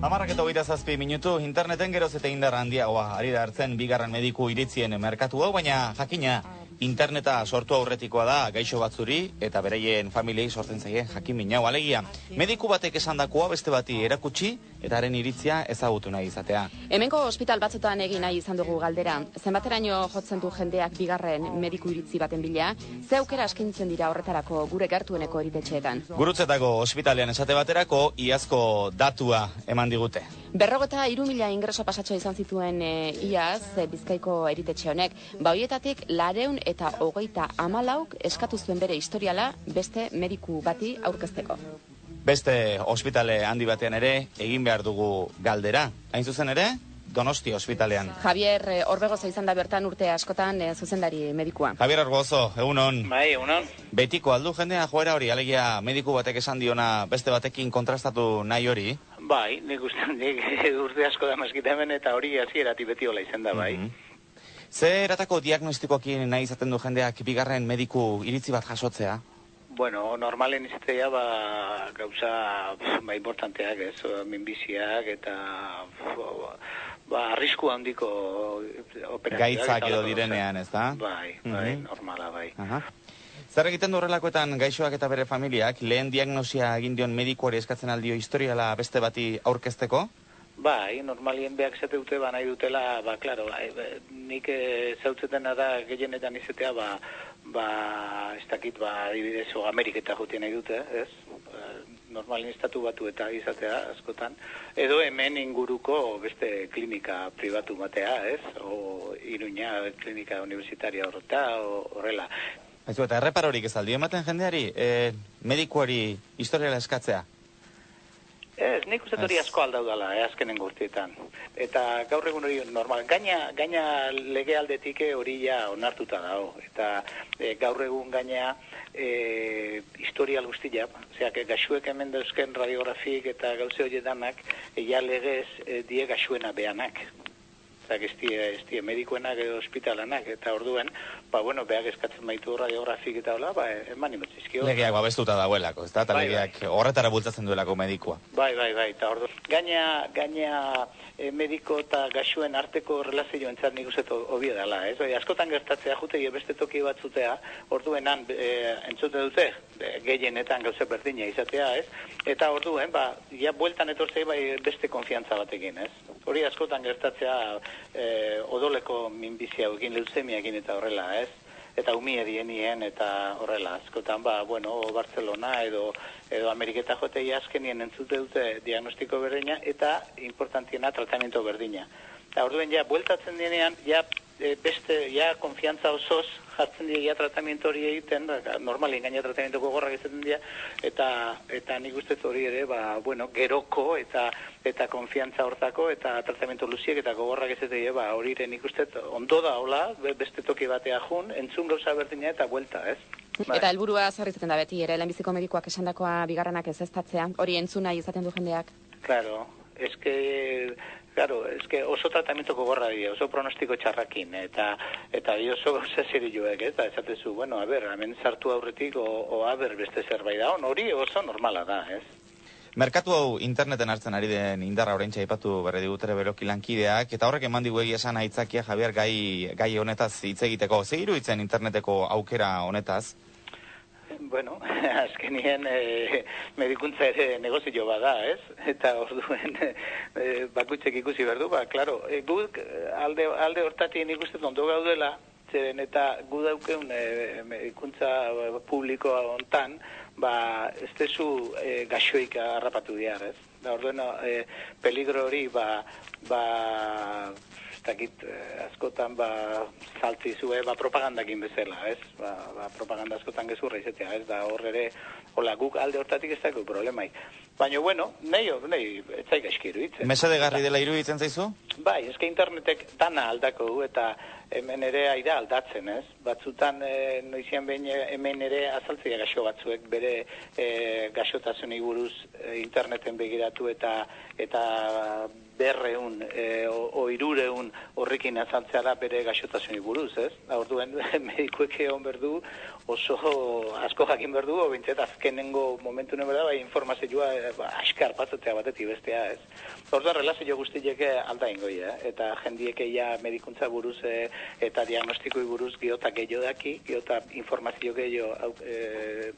Amarrak eta hogeita zazpi minutu, interneten geroz eta indar handiagoa, ari da hartzen bigarren mediku iritzien merkatu hau, baina jakina, interneta sortu aurretikoa da gaixo batzuri eta bereien familiei sortzen zaie jakin minau alegia. Mediku batek esandakoa beste bati erakutsi eta haren iritzia ezagutu nahi izatea. Hemengo ospital batzutan egin nahi izan dugu galdera. Zenbateraino jotzen du jendeak bigarren mediku iritzi baten bila, ze aukera askintzen dira horretarako gure gertueneko eritetxeetan. Gurutzetako ospitalean esate baterako iazko datua eman digute. Berrogeta iru mila ingreso pasatxo izan zituen e, iaz, e, bizkaiko eritetxe honek, bauietatik lareun eta hogeita amalauk eskatu zuen bere historiala beste mediku bati aurkezteko. Beste ospitale handi batean ere egin behar dugu galdera. Hain zuzen ere, Donosti ospitalean. Javier e, Orbegozo izan da bertan urte askotan zuzendari medikua. Javier Orbegozo, egunon. Bai, egunon. Betiko aldu jendea joera hori, alegia mediku batek esan diona beste batekin kontrastatu nahi hori? Bai, nik uste nik urte asko da hemen eta hori hasierati beti hola izan da, bai. Mm Ze eratako diagnostikoekin nahi izaten du jendeak bigarren mediku iritzi bat jasotzea? Bueno, normalen izatea ba, gauza ba, importanteak, ez, minbiziak eta ba, arrisku handiko operazioak. Gaitzak edo direnean, ez da? Bai, bai, mm normala, bai. Aha. Zer egiten du horrelakoetan gaixoak eta bere familiak, lehen diagnosia egin dion medikuari eskatzen aldio historiala beste bati aurkezteko? Bai, normalien behak zate dute, ba nahi dutela, ba, klaro, ba, nik e, zautzeten da gehienetan izatea, ba, ba, ez dakit, ba, adibidez, Ameriketa jotien nahi dute, ez? Ba, normalien estatu batu eta izatea, askotan. Edo hemen inguruko beste klinika pribatu batea, ez? O iruña klinika universitaria horreta, horrela. Aizu, eta erreparorik ez aldi ematen jendeari, e, medikuari historiala eskatzea? Ez, nik uste hori asko aldau dela, eh, azkenen gurtietan. Eta gaur egun hori normal, gaina, gaina lege aldetik hori ja onartuta dago. Eta e, gaur egun gaina e, historial guztia, zeak, gaxuek hemen dauzken radiografik eta gauze hori danak, e, ja legez e, die gaxuena behanak zak ez die, medikuenak edo ospitalanak, eta orduen, ba, bueno, behak eskatzen baitu radiografik eta hola, ba, eman imotzizkio. Legeak babestuta dagoelako, ez da, eta bai, legeak bai. horretara bultzatzen duelako medikua. Bai, bai, bai, eta ordu. Gaina, gaina e, mediko eta gaxuen arteko relazio entzat nik uste hobia dela, ez? Bai, askotan gertatzea jute beste toki bat zutea, orduenan e, entzute dute, gehienetan gauze berdina izatea, ez? Eta orduen, ba, ja, bueltan etortzei bai beste konfiantza batekin, ez? hori askotan gertatzea e, odoleko minbizia egin leuzemiakin eta horrela, ez? Eta umi edienien eta horrela, askotan, ba, bueno, Barcelona edo, edo Ameriketa jotei askenien entzute dute diagnostiko berdina eta importantiena tratamiento berdina. Eta orduen ja, bueltatzen denean, ja, e, beste, ja, konfiantza osoz jartzen dira ja tratamiento hori egiten, da, normali gaina tratamiento gogorrak izaten dira, eta, eta nik uste hori ere, ba, bueno, geroko eta eta konfiantza hortako, eta tratamiento luziek eta gogorrak izaten dira, ba, hori ere nik uste ondo da, hola, beste toki batea jun, entzun gauza berdina eta buelta, ez? Bai. Eta helburua zerritzen da beti, ere, lehenbiziko medikoak esandakoa bigarrenak ez estatzea, hori entzuna izaten du jendeak? Claro, eske Claro, es que oso tratamiento gogorra dira, oso pronostiko txarrakin, eta eta di oso gauza joek, eta esatezu, bueno, a ber, hemen sartu aurretik, o, o a ber, beste zerbait da, hori oso normala da, ez? Merkatu hau interneten hartzen ari den indarra orain aipatu berre digutere beroki lankideak, eta horrek eman digu egia esan aitzakia Javier gai, gai honetaz hitz egiteko. Zegiru itzen interneteko aukera honetaz? Bueno, azkenien e, medikuntza ere negozio bada, ez? Eta orduen e, bakutzek ikusi berdu, ba, klaro, e, guk alde, alde hortatien ikusten ondo gaudela, zeren eta gu daukeun e, medikuntza publikoa hontan, ba, ez tezu e, gaxoik harrapatu diar, ez? Da, orduen, e, peligro hori, ba, ba, dakit eh, askotan ba saltzi zue ba propagandakin bezala, ez? Ba, ba propaganda askotan gezurra izatea, ez? Da hor ere hola guk alde hortatik ez dago problemaik. Baina bueno, nei nei etzaik eskiru hitz. Mesa de garri dela iruditzen zaizu? Bai, eske internetek dana aldako du eta hemen ere aida aldatzen, ez? Batzutan e, noizian behin hemen ere azaltzea gaxo batzuek bere e, gaxotasunei buruz e, interneten begiratu eta eta berreun e, o, o irureun horrekin azaltzea da bere gaxotasuni buruz, ez? Da, orduen medikuek egon berdu oso asko jakin behar du, bintzet azkenengo momentu nebera, bai informazioa eh, ba, askar patzatzea batetik bestea, ez. Orduan relazio guztiek alda ingoi, eh? eta jendieke ja medikuntza buruz eh, eta diagnostikoi buruz geota gehiago daki, geota informazio gehiago eh,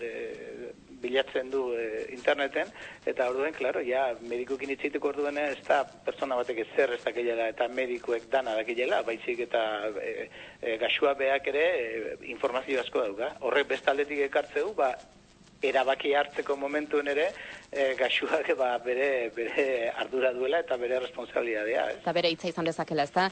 eh, bilatzen du e, interneten, eta orduen, klaro, ja, medikukin itzaiteko orduen ez da persona batek zer ez dakilela eta medikuek dana dakilela, baizik eta e, e, gasua beak ere e, informazio asko dauka. Horrek bestaldetik ekartzeu, ba, erabaki hartzeko momentuen ere e, gaxuak ba, bere, bere ardura duela eta bere responsabilidadea. Eta bere hitza izan dezakela, ez da?